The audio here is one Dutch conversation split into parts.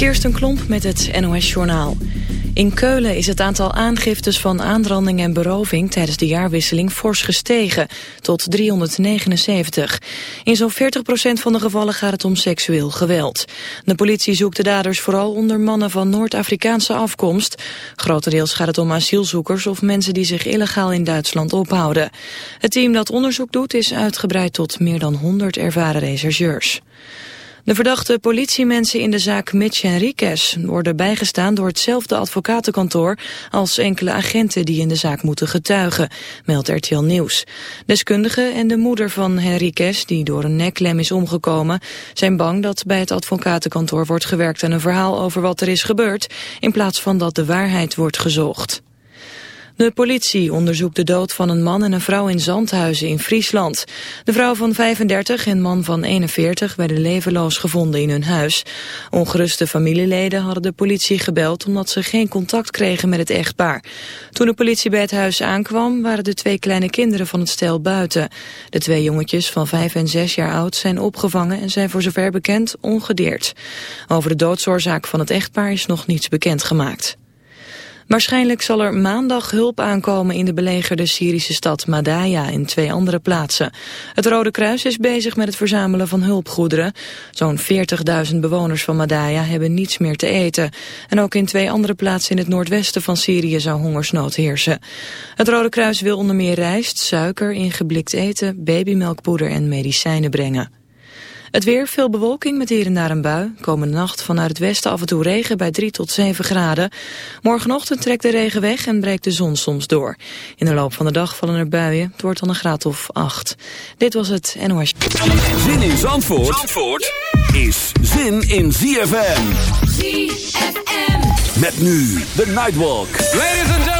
Kirsten Klomp met het NOS-journaal. In Keulen is het aantal aangiftes van aanranding en beroving tijdens de jaarwisseling fors gestegen, tot 379. In zo'n 40% van de gevallen gaat het om seksueel geweld. De politie zoekt de daders vooral onder mannen van Noord-Afrikaanse afkomst. Grotendeels gaat het om asielzoekers of mensen die zich illegaal in Duitsland ophouden. Het team dat onderzoek doet is uitgebreid tot meer dan 100 ervaren rechercheurs. De verdachte politiemensen in de zaak Mitch Henriquez worden bijgestaan door hetzelfde advocatenkantoor als enkele agenten die in de zaak moeten getuigen, meldt RTL Nieuws. Deskundigen en de moeder van Henriquez, die door een neklem is omgekomen, zijn bang dat bij het advocatenkantoor wordt gewerkt aan een verhaal over wat er is gebeurd, in plaats van dat de waarheid wordt gezocht. De politie onderzoekt de dood van een man en een vrouw in Zandhuizen in Friesland. De vrouw van 35 en man van 41 werden levenloos gevonden in hun huis. Ongeruste familieleden hadden de politie gebeld omdat ze geen contact kregen met het echtpaar. Toen de politie bij het huis aankwam waren de twee kleine kinderen van het stel buiten. De twee jongetjes van 5 en 6 jaar oud zijn opgevangen en zijn voor zover bekend ongedeerd. Over de doodsoorzaak van het echtpaar is nog niets bekend gemaakt. Waarschijnlijk zal er maandag hulp aankomen in de belegerde Syrische stad Madaya en twee andere plaatsen. Het Rode Kruis is bezig met het verzamelen van hulpgoederen. Zo'n 40.000 bewoners van Madaya hebben niets meer te eten. En ook in twee andere plaatsen in het noordwesten van Syrië zou hongersnood heersen. Het Rode Kruis wil onder meer rijst, suiker, ingeblikt eten, babymelkpoeder en medicijnen brengen. Het weer, veel bewolking met hier en daar een bui. Komende nacht vanuit het westen af en toe regen bij 3 tot 7 graden. Morgenochtend trekt de regen weg en breekt de zon soms door. In de loop van de dag vallen er buien. Het wordt dan een graad of 8. Dit was het NOS. Zin in Zandvoort, Zandvoort is zin in ZFM. ZFM. Met nu de Nightwalk. Ladies and gentlemen.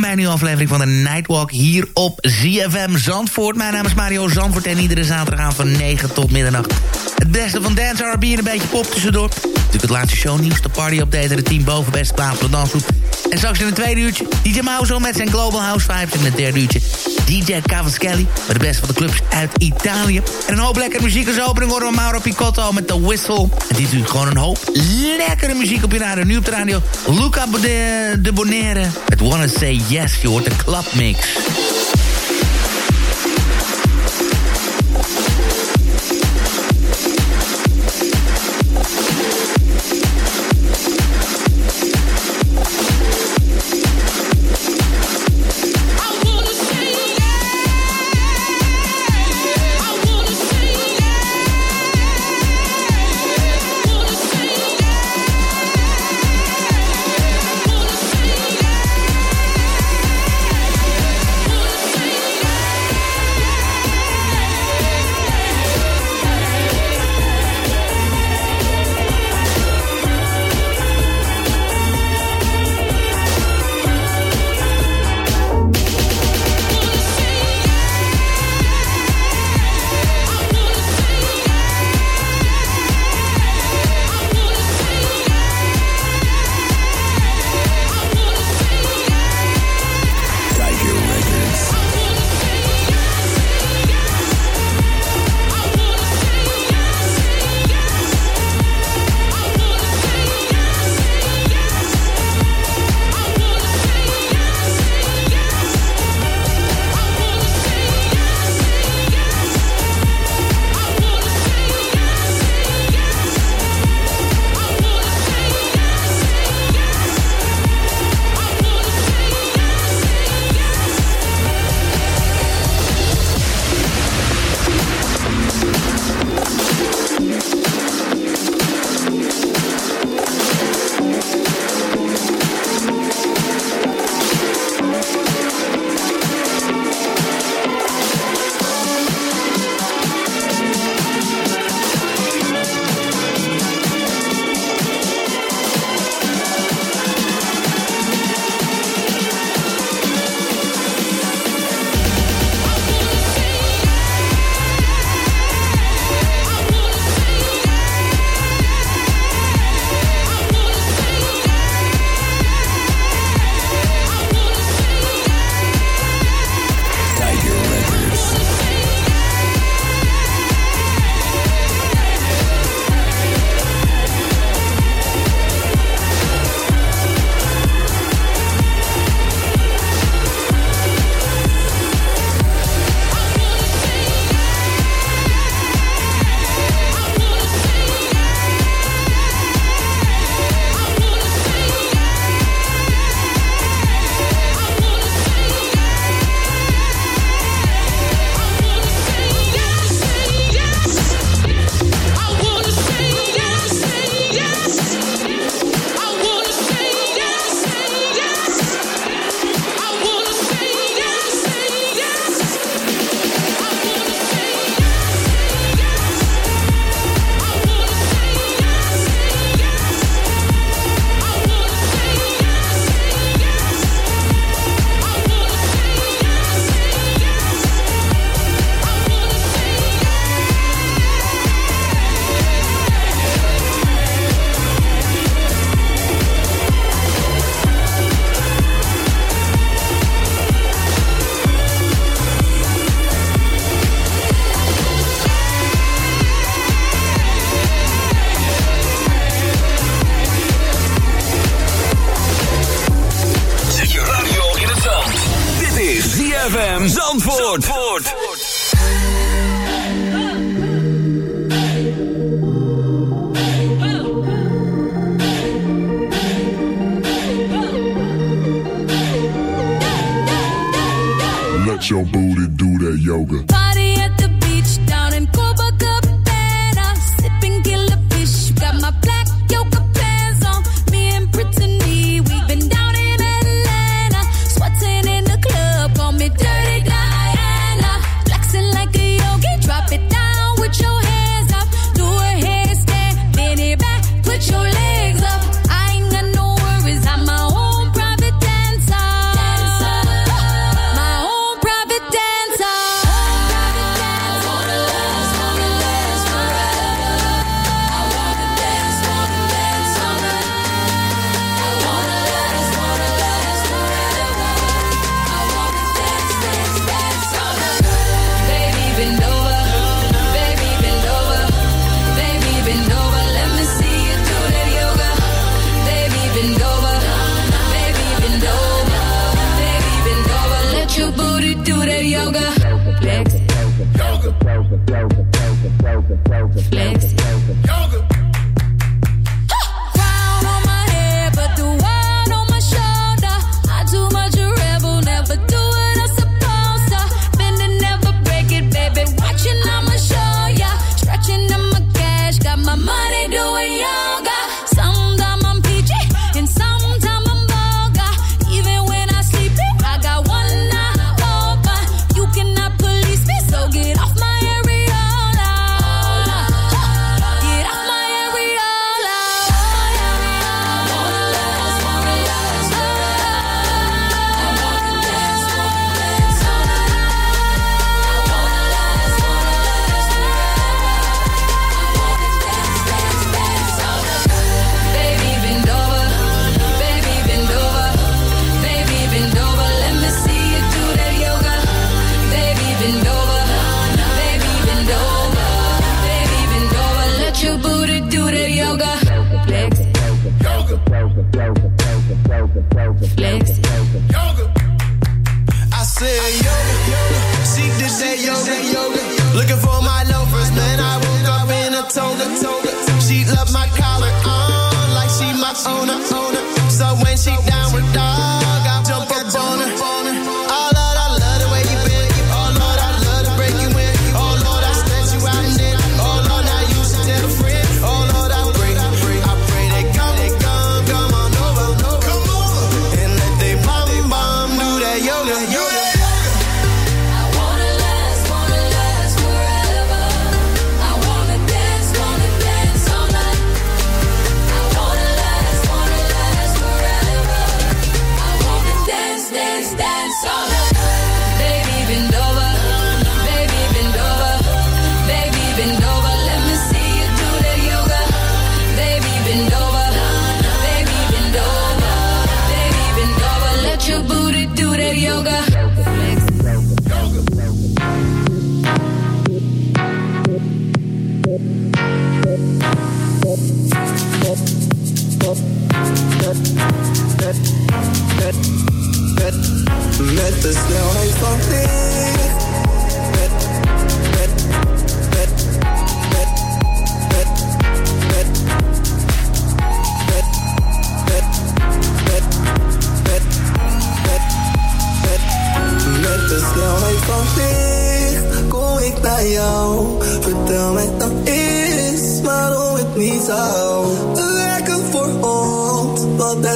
Welkom bij een nieuwe aflevering van de Nightwalk hier op ZFM Zandvoort. Mijn naam is Mario Zandvoort en iedere zaterdagavond van 9 tot middernacht. Het beste van dance, R&B en een beetje pop tussendoor. Natuurlijk het laatste shownieuws, de party update en de team boven beste plaat van dansgroep. En straks in het tweede uurtje DJ Mouse met zijn Global House Vibes. En in het derde uurtje DJ Cavaschelli met de beste van de clubs uit Italië. En een hoop lekkere muziek als opening horen we Mauro Picotto met The Whistle. En dit is gewoon een hoop lekkere muziek op je radio. Nu op de radio Luca de, de Bonaire met Wanna Say Yes. Je hoort de clubmix.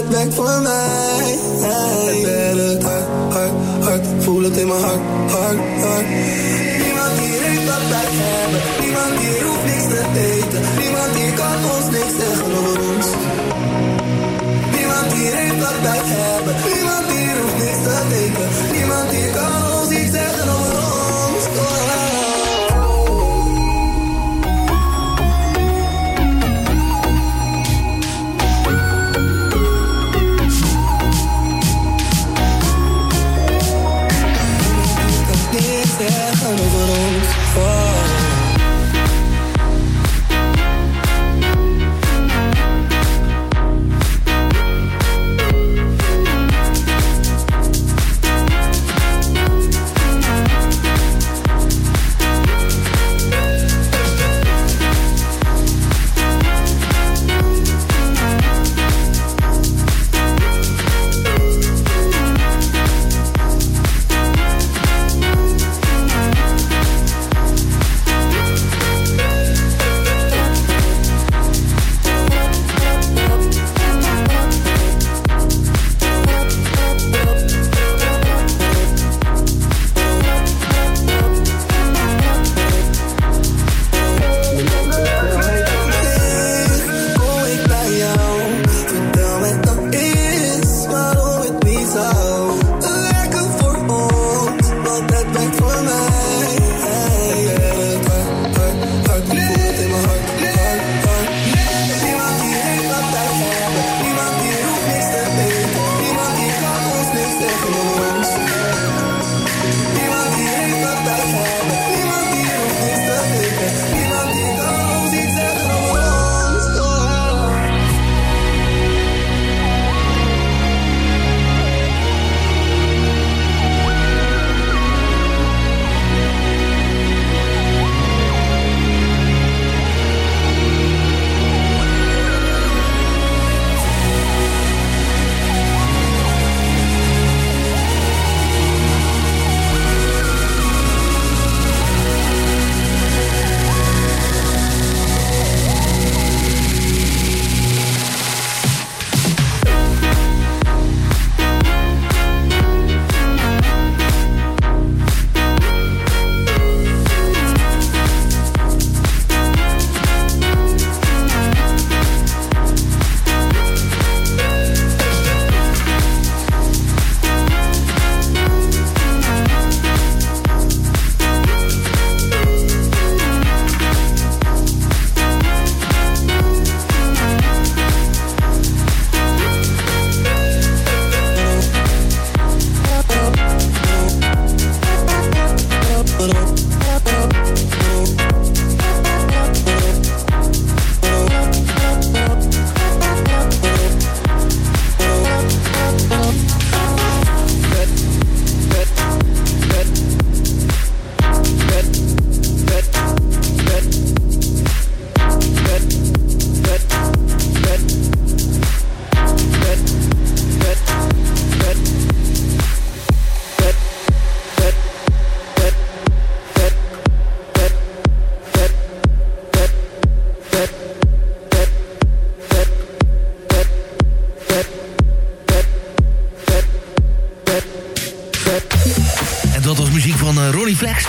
setback voor mij. Het werkt hard, hard, hard. Voel het in mijn hart, hart, hart. Niemand die heeft wat wij hebben. Niemand die hoeft niks te eten. Niemand die kan ons niks zeggen ons. Niemand die heeft wat wij hebben.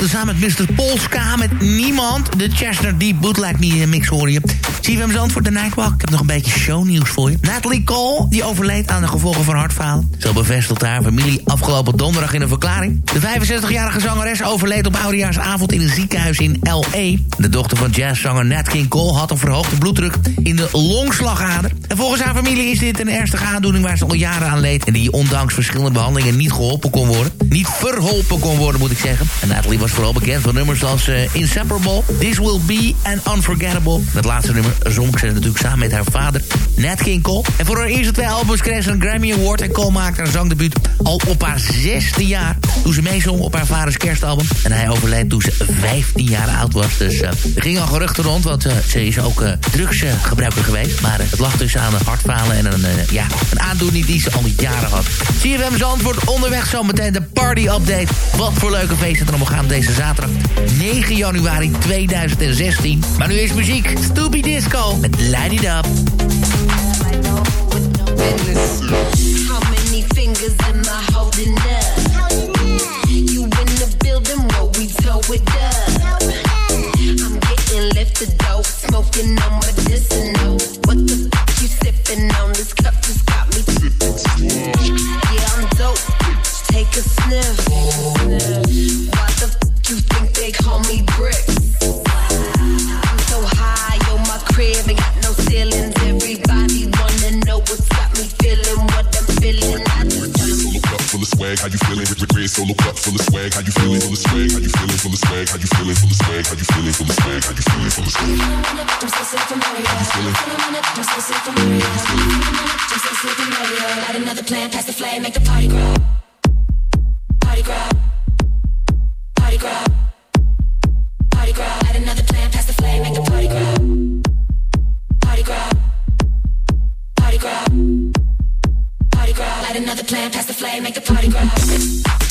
Samen met Mr. Polska met Niemand. De Chestnut Deep Bootleg mix hoor je. CFM Zandvoort de Nightwalk. Ik heb nog een beetje shownieuws voor je. Natalie Cole, die overleed aan de gevolgen van hartfalen. Zo bevestigt haar familie afgelopen donderdag in een verklaring. De 65-jarige zangeres overleed op oudejaarsavond in een ziekenhuis in L.A. De dochter van jazzzanger Nat King Cole had een verhoogde bloeddruk in de longslagader. En volgens haar familie is dit een ernstige aandoening waar ze al jaren aan leed... en die ondanks verschillende behandelingen niet geholpen kon worden. Niet verholpen kon worden, moet ik zeggen. En Natalie was vooral bekend van nummers als uh, Inseparable, This Will Be and Unforgettable. Dat laatste nummer zong ze natuurlijk samen met haar vader, Nat King Cole. En voor haar eerste twee albums kreeg ze een Grammy Award... en Cole maakte haar zangdebuut al op haar zesde jaar... toen ze meezong op haar vaders kerstalbum. En hij overleed toen ze 15 jaar oud was. Dus uh, er ging al geruchten rond, want uh, ze is ook uh, drugsgebruiker geweest. Maar het lag dus aan hartfalen en een, ja, een aandoening die ze al jaren had. CFM Zandvoort onderweg zometeen de party update. Wat voor leuke feesten er allemaal gaan deze zaterdag 9 januari 2016. Maar nu is muziek. Stupid Disco met Light It Up. How many fingers am I holding up? You in the building, what we with up. I'm getting lifted smoking on medicinal. What the you sipping on? This cup just got me. Yeah, I'm dope. Take a sniff. Why the you think they call me bricks? How you feeling? Red, red solo cup full of swag, how you feeling? Full of swag, how you feeling? Full of swag, how you feeling? Full of swag, how you feeling? Full of swag, how you feeling? Full of swag. Light another plant, pass the flame, make the party grow. Party grow. Party grow. Plant, pass the flame, make the party grow.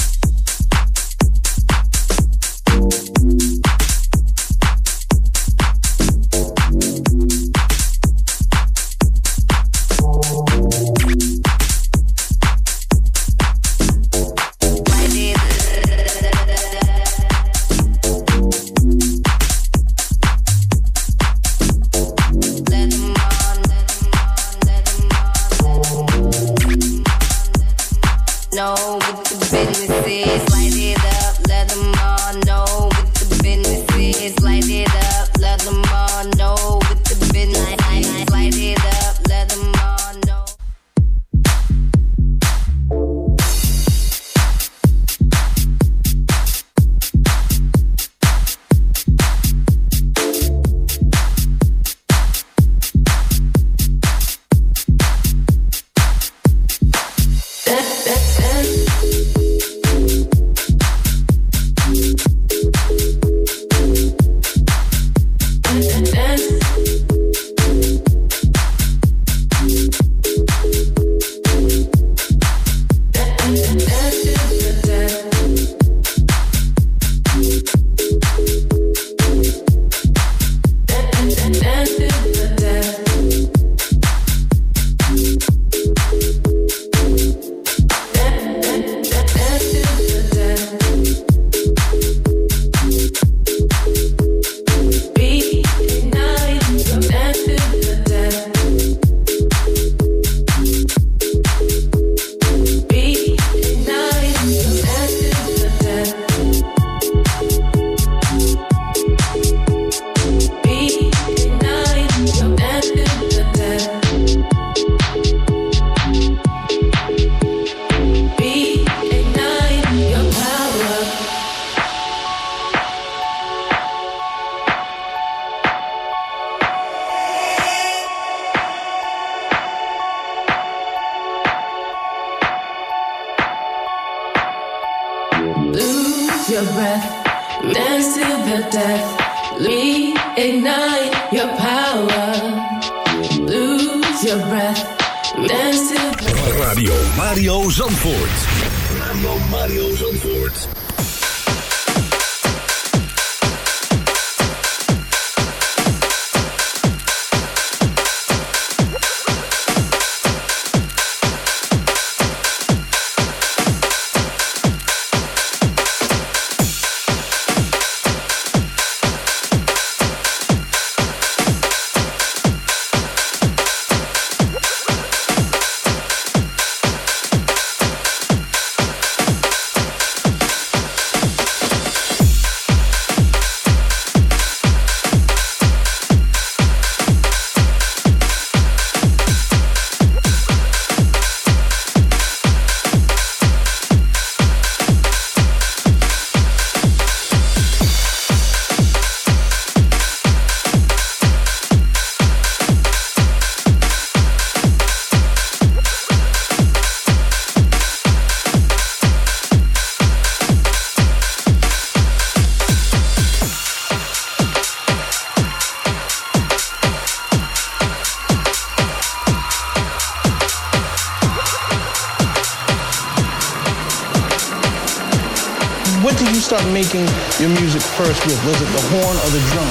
First? Was it the horn or the drum?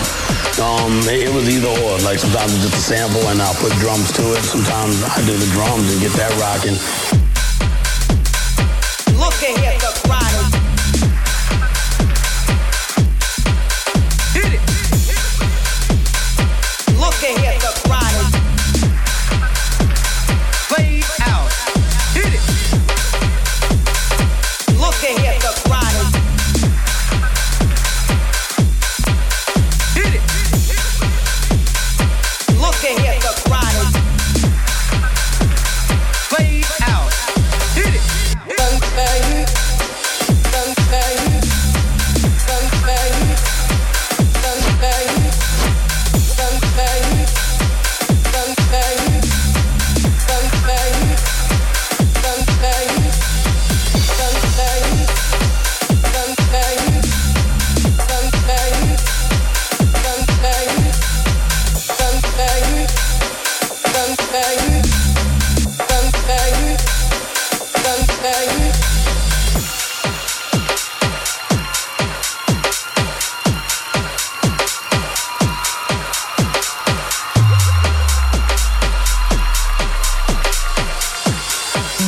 Um, it, it was either or. Like sometimes it's just a sample and I'll put drums to it. Sometimes I do the drums and get that rocking.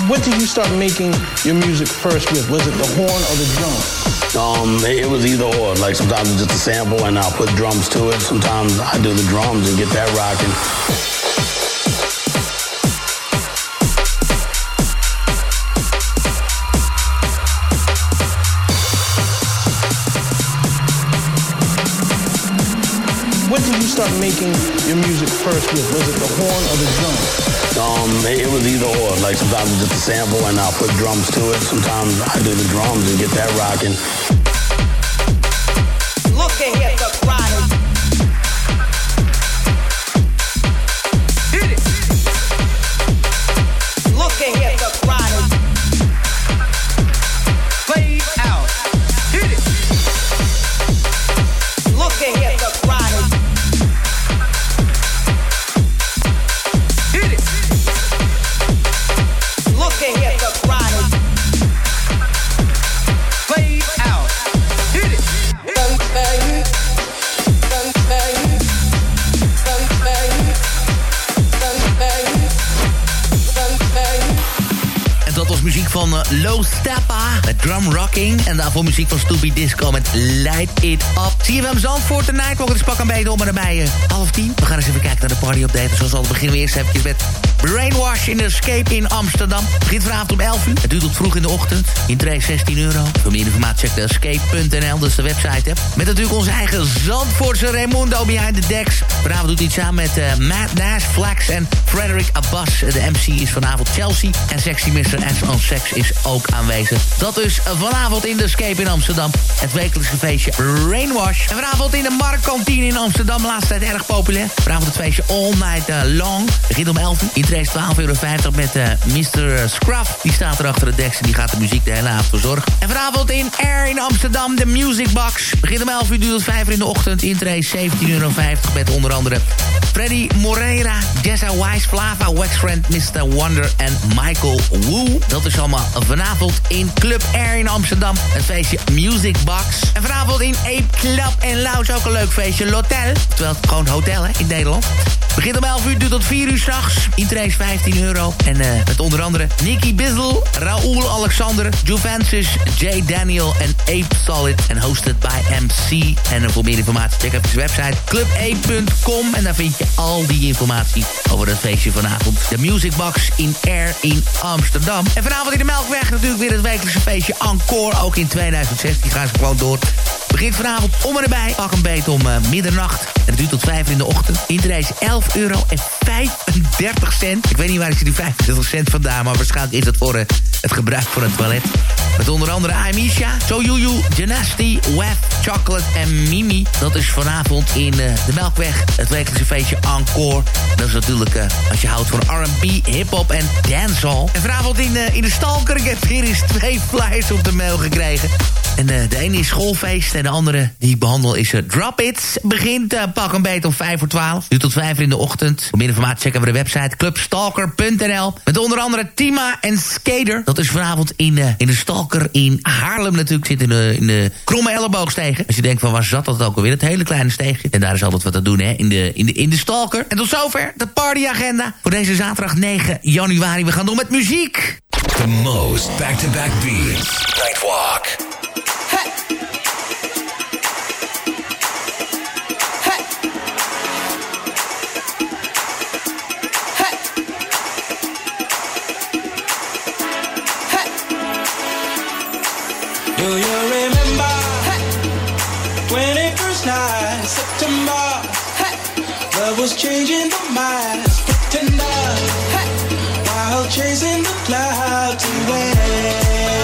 What did you start making your music first with? Was it the horn or the drum? Um, it, was either or. Like sometimes it's just a sample and I'll put drums to it. Sometimes I do the drums and get that rocking. Start making your music first with? Was it the horn or the drum? Um, it, was either or. Like sometimes just a sample and I'll put drums to it. Sometimes I do the drums and get that rocking. Hem Zandvoort de Nightwalk. Is pak een beetje om en erbij uh, half tien. We gaan eens even kijken naar de party update. Zoals altijd beginnen we eerst even met Brainwash in Escape in Amsterdam. Het begint vanavond om 11 uur. Het duurt tot vroeg in de ochtend. Intree 16 euro. Voor meer informatie check de escape.nl. Dat is de website. Hè. Met natuurlijk onze eigen Zandvoortse Raimundo behind the decks. Vanavond doet het samen met uh, Matt Nash, Flax en Frederick Abbas. De MC is vanavond Chelsea. En Sexy Mr. S on Sex is ook aanwezig. Dat dus vanavond in de Escape in Amsterdam. Het wekelijkse feestje Rainwash. En vanavond in de Marktkantine in Amsterdam. Laatste tijd erg populair. Vanavond het feestje All Night uh, Long. Begint om 11 uur. Intree is 12,50 euro met uh, Mr. Scruff. Die staat er achter de deks en die gaat de muziek de hele avond verzorgen. En vanavond in Air in Amsterdam, de Music Box. Begint om 11 uur, duurt 5 uur in de ochtend. Intree 17,50 euro met onder andere Freddy Moreira, Jessa Wise, Flava, Waxfriend, Mr. Wonder en Michael Woo. Dat is allemaal vanavond in Club Air in Amsterdam. Het feestje Music Box. En vanavond in Ape Club en Lounge ook een leuk feestje. L'Hotel. Terwijl het gewoon hotel in Nederland. Begint om 11 uur, tot 4 uur s'nachts. Intree is 15 euro. En uh, met onder andere Nicky Bizzle, Raoul Alexander, Juventus, J. Daniel en Ape Solid. En hosted by MC. En uh, voor meer informatie check even de website clubape.com. En daar vind je al die informatie over het feestje vanavond. De Music Box in Air in Amsterdam. En vanavond in de Melkweg natuurlijk weer het wekelijkse feestje Encore. Ook in 2016 gaan ze gewoon door. Begint vanavond om en erbij. Pak een beet om uh, middernacht. En het duurt tot 5 in de ochtend. Interesse 11 euro en 35 cent. Ik weet niet waar die 35 cent vandaan... maar waarschijnlijk is het voor uh, het gebruik van het toilet. Met onder andere Amisha, Soyuyu, Dynasty, Web, Chocolate en Mimi. Dat is vanavond in uh, de Melkweg. Het wekelijkse feestje Encore. Dat is natuurlijk uh, als je houdt van R&B, hip-hop en dancehall. En vanavond in, uh, in de Stalker. Ik heb hier eens twee flyers op de mail gekregen. En uh, de ene is schoolfeest en de andere die ik behandel is Drop It. Begint pak een beet om 5 voor 12. Nu tot 5 in de ochtend. Voor meer informatie checken we de website clubstalker.nl. Met onder andere Tima en Skater. Dat is vanavond in, in de Stalker in Haarlem natuurlijk. Zit in de, in de kromme elleboogstegen. Als je denkt van waar zat dat ook alweer? Het hele kleine steegje. En daar is altijd wat te doen hè. In de, in de, in de Stalker. En tot zover de partyagenda. Voor deze zaterdag 9 januari. We gaan door met muziek. The most back-to-back -back beats. Nightwalk. Do you remember when it first night, September? Was changing the pretender, while chasing the clouds away.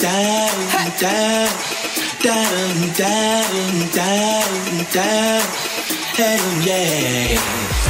down, down, down, down. Hell yeah.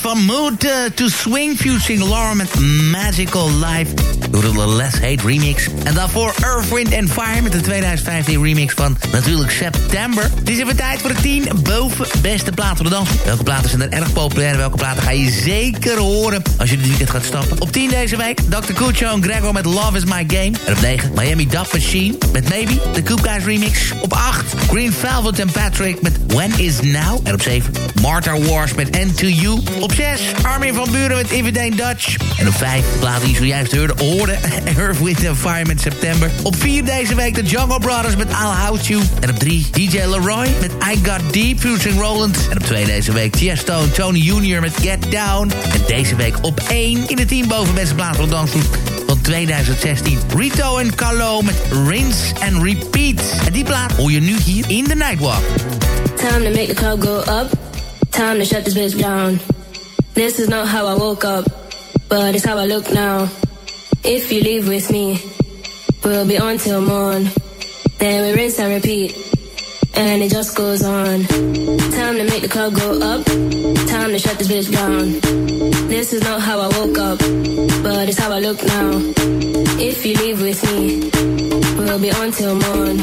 Van Mood eh, to Swing Fusing Laura met Magical Life. Door de Let's Hate remix. En daarvoor Earth, Wind and Fire met de 2015 remix van natuurlijk September. Het is even tijd voor de 10 boven beste platen voor de dans. Welke platen zijn er erg populair en welke platen ga je zeker horen als je dit weekend gaat stappen. Op 10 deze week Dr. Cucho en Gregor met Love is My Game. En op 9 Miami Dub Machine met Maybe, de Coop Guys remix. Op 8 Green Velvet en Patrick met When Is Now. En op 7 Martha Wars met End to You. Op 6 Armin van Buren met Ain't Dutch. En op 5 platen die je zojuist hoorde, hoorde Earth, Wind and Fire September. Op 4 deze week de Jungle Brothers met I'll House You. En op 3 DJ Leroy met I Got Deep featuring Roland. En op 2 deze week Tiesto en Tony Jr. met Get Down. En deze week op 1 in de team boven beste plaat van dansgroep van 2016. Rito en Carlo met Rinse and Repeat. En die plaat hoor je nu hier in de Nightwalk. Time to make the club go up. Time to shut this bitch down. This is not how I woke up, but it's how I look now. If you leave with me, we'll be on till morn. Then we rinse and repeat, and it just goes on. Time to make the club go up. Time to shut this bitch down. This is not how I woke up, but it's how I look now. If you leave with me, we'll be on till morn.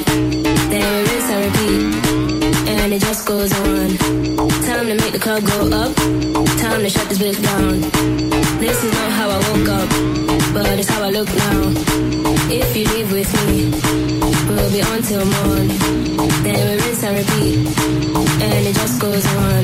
Then we rinse and repeat, and it just goes on. Time to make the club go up. Time to shut this bitch down. This is not how I woke up, but it's how I look now. If you leave with me, we'll be on till morn. Then we rinse and repeat, and it just goes on.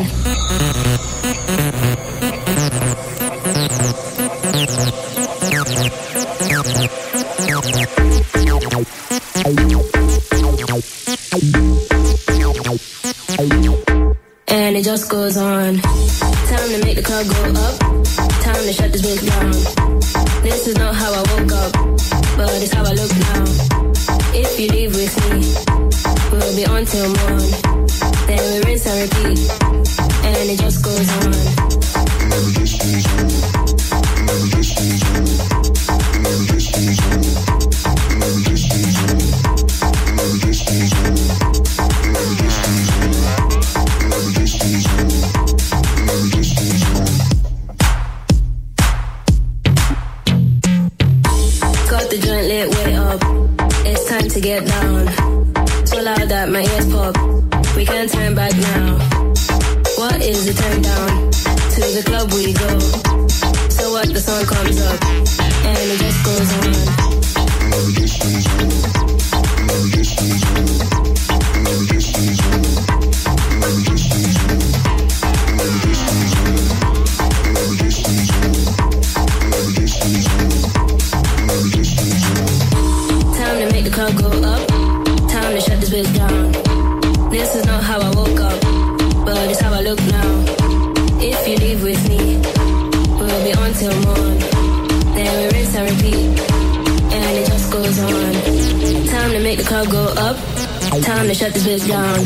Time to shut this bitch down.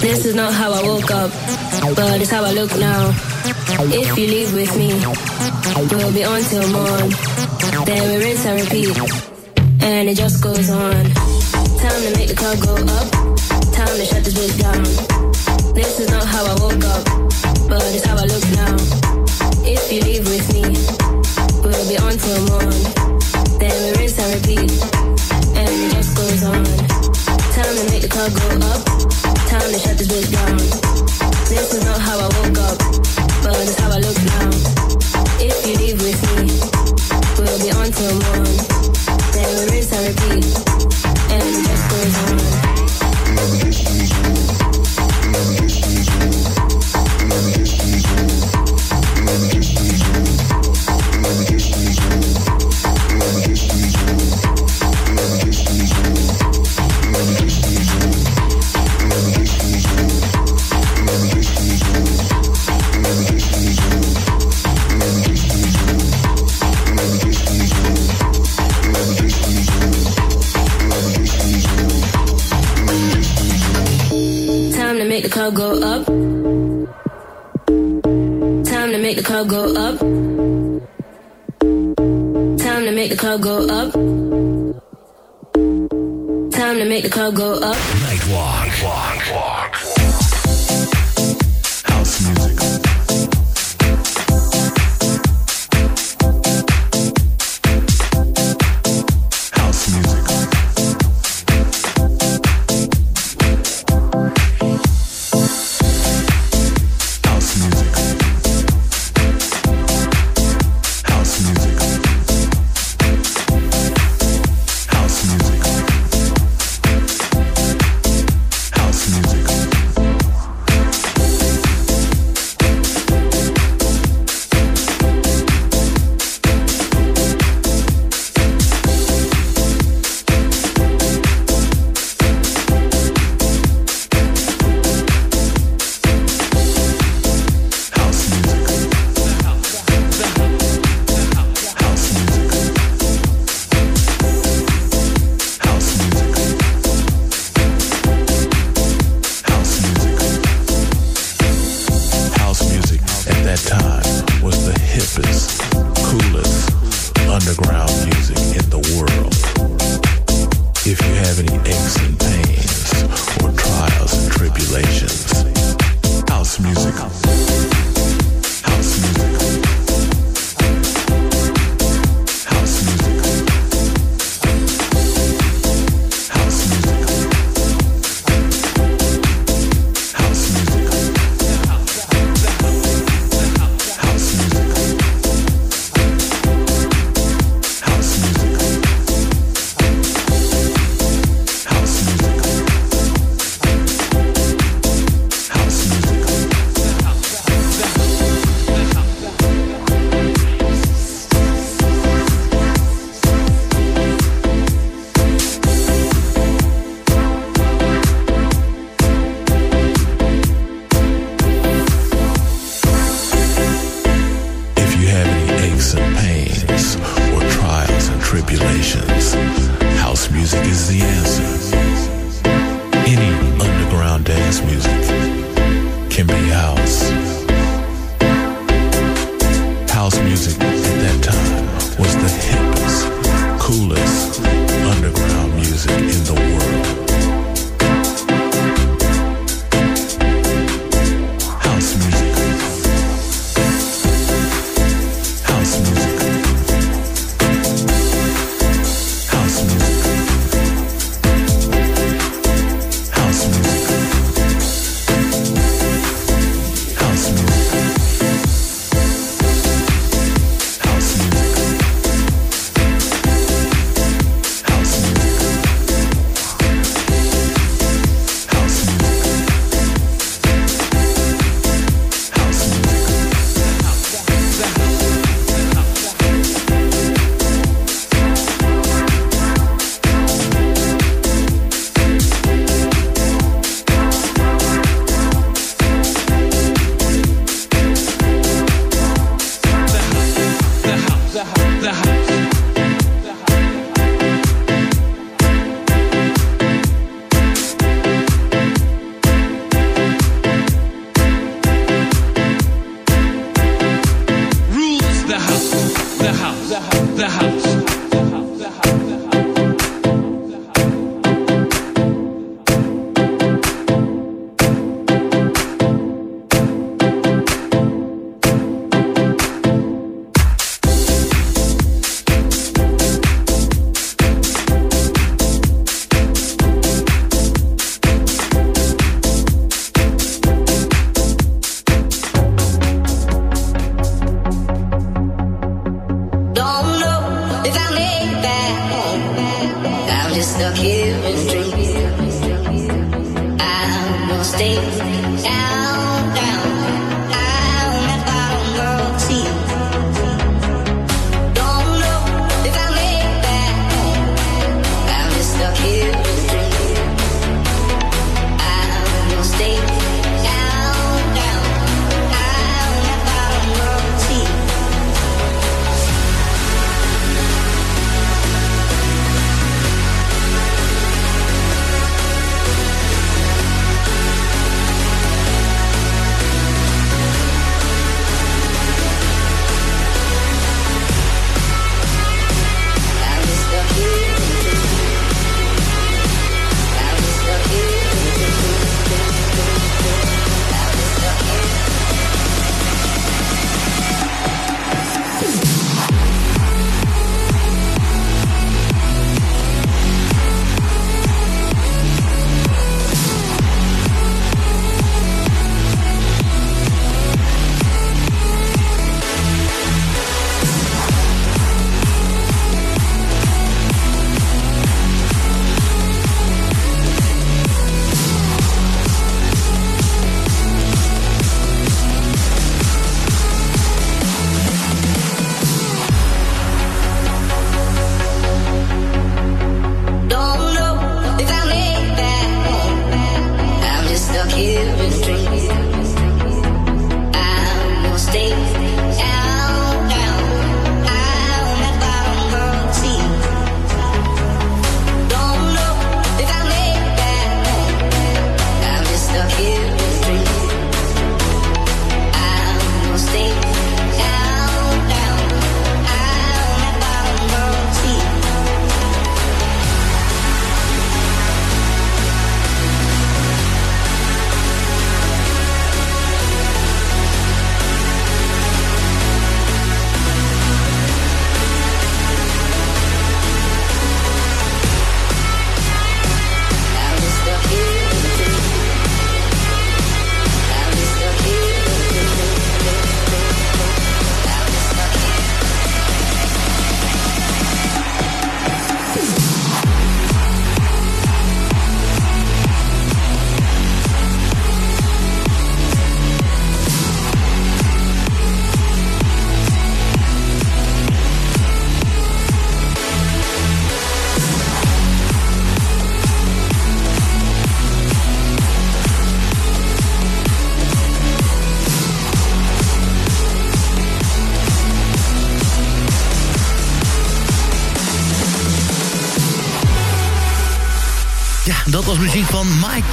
This is not how I woke up, but it's how I look now. If you leave with me, we'll be on till morn. Then we rinse and repeat, and it just goes on. Time to make the club go up. Time to shut this bitch down. This is not how I woke up, but it's how I look now. If you leave with me, we'll be on till morn. Then we rinse and repeat. Time to make the club go up. Time to shut this bitch down. This is not how I woke up, but it's how I look now. If you leave with me, we'll be on till morn. Then we rinse and repeat, and it just goes on.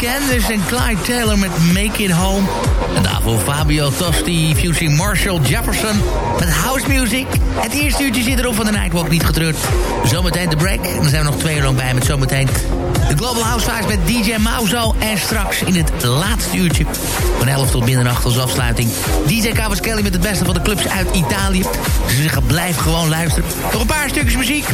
Candice en Clyde Taylor met Make It Home. En daarvoor Fabio Tosti, fusing Marshall Jefferson met House Music. Het eerste uurtje zit erop van de Nightwalk, niet getreurd. Zometeen de break. En dan zijn we nog twee uur lang bij met zometeen de Global House Vibes met DJ Mauzo. En straks in het laatste uurtje van 11 tot middernacht als afsluiting... DJ Kelly met het beste van de clubs uit Italië. Dus zeggen, blijf gewoon luisteren. Nog een paar stukjes muziek.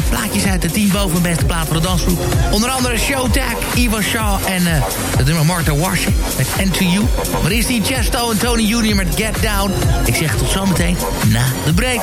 Eh, plaatjes uit de 10 bovenbeste plaat voor de dansgroep. Onder andere Showtag, Iwa Shaw en eh, uh, dat nummer Martha Wash met And You. Maar is die Chesto en Tony Junior met Get Down. Ik zeg tot zometeen na de break.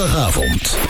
Zaterdagavond.